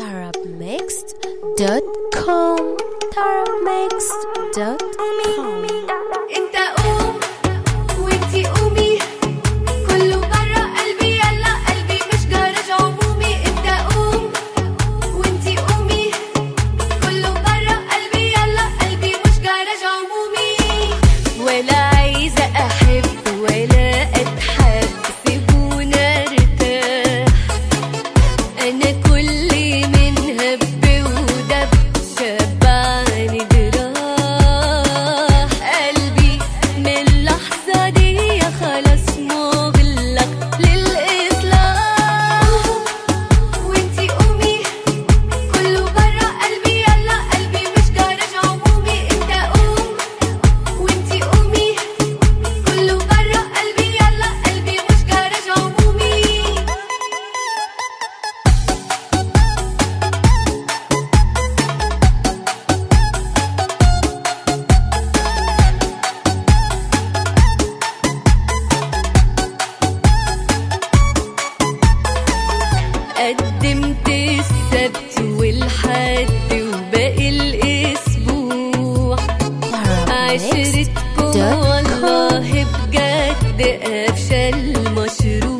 tarabmixed.com tarabmixed.com انت قوم وانتي قومي. كله برا قلبي يلا قلبي مش جرج عمومي. انت قوم وانتي قومي. كله برا قلبي يلا قلبي مش جرج عمومي. ولا عايزة احب قدمت السبت والحد وباقي الأسبوع. عشرتكم والله بجد افشل مشروع